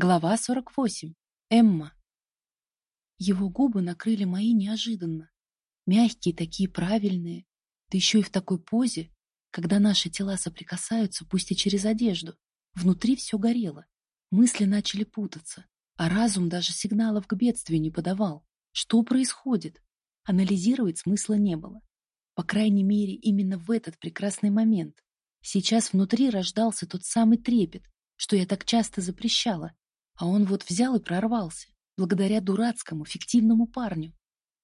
Глава 48. Эмма. Его губы накрыли мои неожиданно. Мягкие, такие правильные. Да еще и в такой позе, когда наши тела соприкасаются, пусть и через одежду. Внутри все горело. Мысли начали путаться, а разум даже сигналов к бедствию не подавал. Что происходит? Анализировать смысла не было. По крайней мере, именно в этот прекрасный момент. Сейчас внутри рождался тот самый трепет, что я так часто запрещала, а он вот взял и прорвался, благодаря дурацкому, фиктивному парню.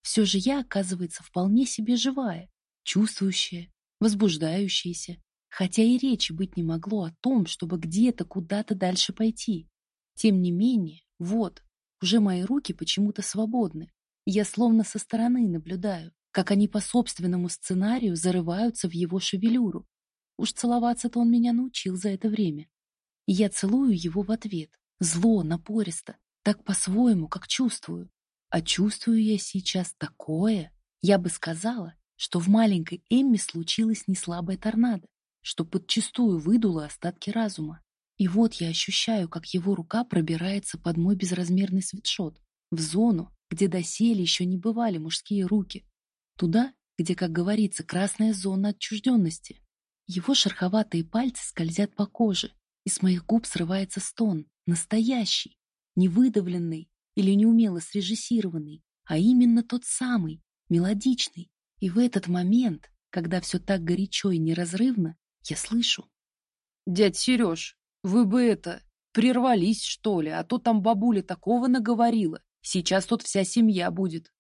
Все же я, оказывается, вполне себе живая, чувствующая, возбуждающаяся, хотя и речи быть не могло о том, чтобы где-то куда-то дальше пойти. Тем не менее, вот, уже мои руки почему-то свободны, и я словно со стороны наблюдаю, как они по собственному сценарию зарываются в его шевелюру. Уж целоваться-то он меня научил за это время. И я целую его в ответ, Зло, напористо, так по-своему, как чувствую. А чувствую я сейчас такое. Я бы сказала, что в маленькой Эмме случилось неслабое торнадо, что подчистую выдуло остатки разума. И вот я ощущаю, как его рука пробирается под мой безразмерный свитшот, в зону, где доселе еще не бывали мужские руки. Туда, где, как говорится, красная зона отчужденности. Его шероховатые пальцы скользят по коже, и с моих губ срывается стон, настоящий, не выдавленный или неумело срежиссированный, а именно тот самый, мелодичный. И в этот момент, когда все так горячо и неразрывно, я слышу. «Дядь Сереж, вы бы это, прервались, что ли, а то там бабуля такого наговорила. Сейчас тут вся семья будет».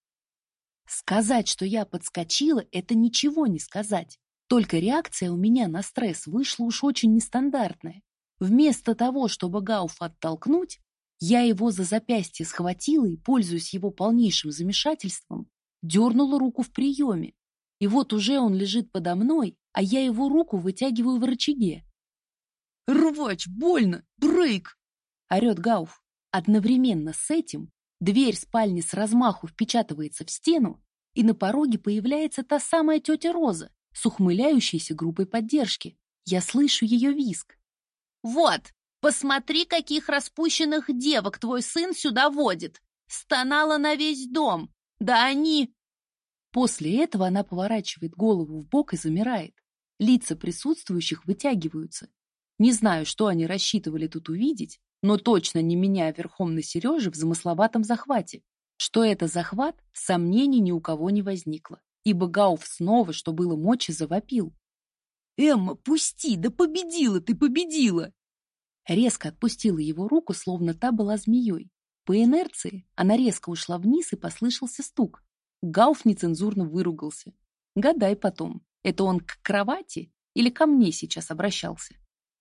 Сказать, что я подскочила, это ничего не сказать. Только реакция у меня на стресс вышла уж очень нестандартная. Вместо того, чтобы Гауфа оттолкнуть, я его за запястье схватила и, пользуясь его полнейшим замешательством, дернула руку в приеме. И вот уже он лежит подо мной, а я его руку вытягиваю в рычаге. «Рвач, больно! Брейк!» — орет Гауф. Одновременно с этим дверь спальни с размаху впечатывается в стену, и на пороге появляется та самая тетя Роза с ухмыляющейся группой поддержки. Я слышу ее виск. Вот, посмотри, каких распущенных девок твой сын сюда водит. Стонала на весь дом. Да они... После этого она поворачивает голову в бок и замирает. Лица присутствующих вытягиваются. Не знаю, что они рассчитывали тут увидеть, но точно не меня верхом на Сереже в замысловатом захвате. Что это захват, сомнений ни у кого не возникло, ибо Гауф снова, что было мочи, завопил. «Эмма, пусти! Да победила ты, победила!» Резко отпустила его руку, словно та была змеей. По инерции она резко ушла вниз и послышался стук. Гауф нецензурно выругался. Гадай потом, это он к кровати или ко мне сейчас обращался?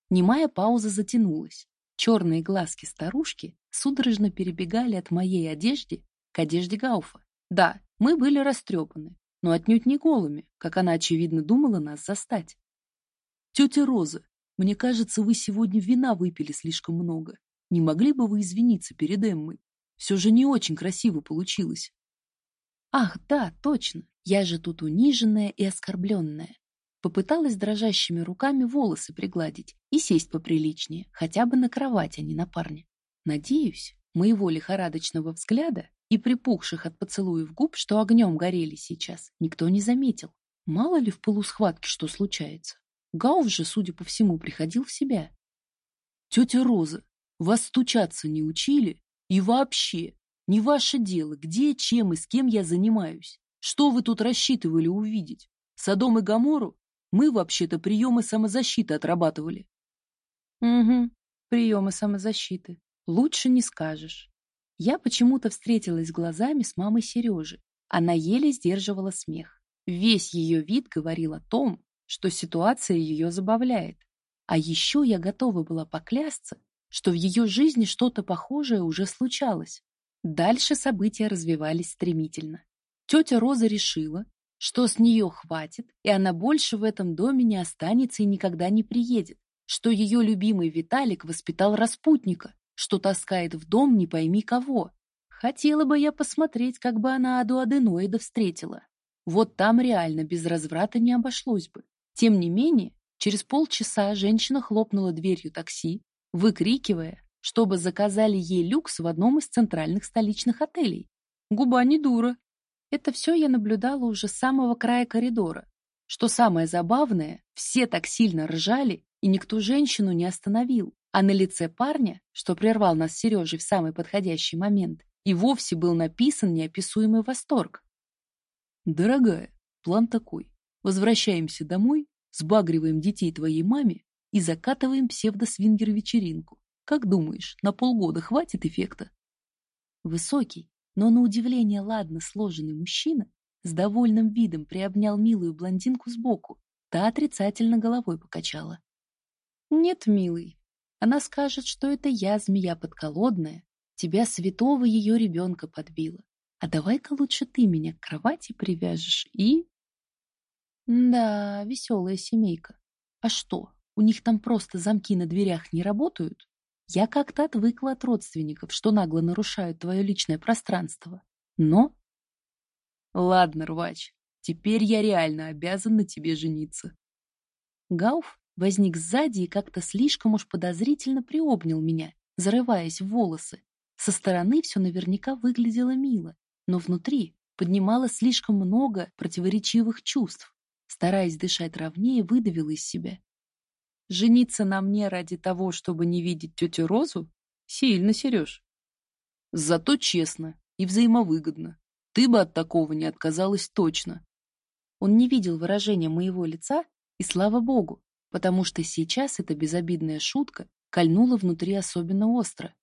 Немая пауза затянулась. Черные глазки старушки судорожно перебегали от моей одежды к одежде Гауфа. Да, мы были растрепаны, но отнюдь не голыми, как она, очевидно, думала нас застать. Тетя Роза, мне кажется, вы сегодня вина выпили слишком много. Не могли бы вы извиниться перед Эммой? Все же не очень красиво получилось. Ах, да, точно. Я же тут униженная и оскорбленная. Попыталась дрожащими руками волосы пригладить и сесть поприличнее, хотя бы на кровать, а не на парня. Надеюсь, моего лихорадочного взгляда и припухших от поцелуев губ, что огнем горели сейчас, никто не заметил. Мало ли в полусхватке что случается. Гауф же, судя по всему, приходил в себя. «Тетя Роза, вас стучаться не учили? И вообще, не ваше дело, где, чем и с кем я занимаюсь. Что вы тут рассчитывали увидеть? Содом и Гамору? Мы вообще-то приемы самозащиты отрабатывали». «Угу, приемы самозащиты. Лучше не скажешь». Я почему-то встретилась глазами с мамой Сережи. Она еле сдерживала смех. Весь ее вид говорил о том, что ситуация ее забавляет. А еще я готова была поклясться, что в ее жизни что-то похожее уже случалось. Дальше события развивались стремительно. Тетя Роза решила, что с нее хватит, и она больше в этом доме не останется и никогда не приедет, что ее любимый Виталик воспитал распутника, что таскает в дом не пойми кого. Хотела бы я посмотреть, как бы она Аду Аденоида встретила. Вот там реально без разврата не обошлось бы. Тем не менее, через полчаса женщина хлопнула дверью такси, выкрикивая, чтобы заказали ей люкс в одном из центральных столичных отелей. Губа не дура. Это все я наблюдала уже с самого края коридора. Что самое забавное, все так сильно ржали, и никто женщину не остановил. А на лице парня, что прервал нас с Сережей в самый подходящий момент, и вовсе был написан неописуемый восторг. «Дорогая, план такой. Возвращаемся домой, сбагриваем детей твоей маме и закатываем псевдо-свингер-вечеринку. Как думаешь, на полгода хватит эффекта?» Высокий, но на удивление ладно сложенный мужчина с довольным видом приобнял милую блондинку сбоку. Та отрицательно головой покачала. «Нет, милый, она скажет, что это я, змея подколодная, тебя святого ее ребенка подбила. А давай-ка лучше ты меня к кровати привяжешь и...» Да, веселая семейка. А что, у них там просто замки на дверях не работают? Я как-то отвыкла от родственников, что нагло нарушают твое личное пространство. Но... Ладно, рвач, теперь я реально обязан на тебе жениться. Гауф возник сзади и как-то слишком уж подозрительно приобнял меня, зарываясь в волосы. Со стороны все наверняка выглядело мило, но внутри поднимало слишком много противоречивых чувств. Стараясь дышать ровнее, выдавила из себя. Жениться на мне ради того, чтобы не видеть тетю Розу? Сильно, Сереж. Зато честно и взаимовыгодно. Ты бы от такого не отказалась точно. Он не видел выражения моего лица, и слава богу, потому что сейчас эта безобидная шутка кольнула внутри особенно остро.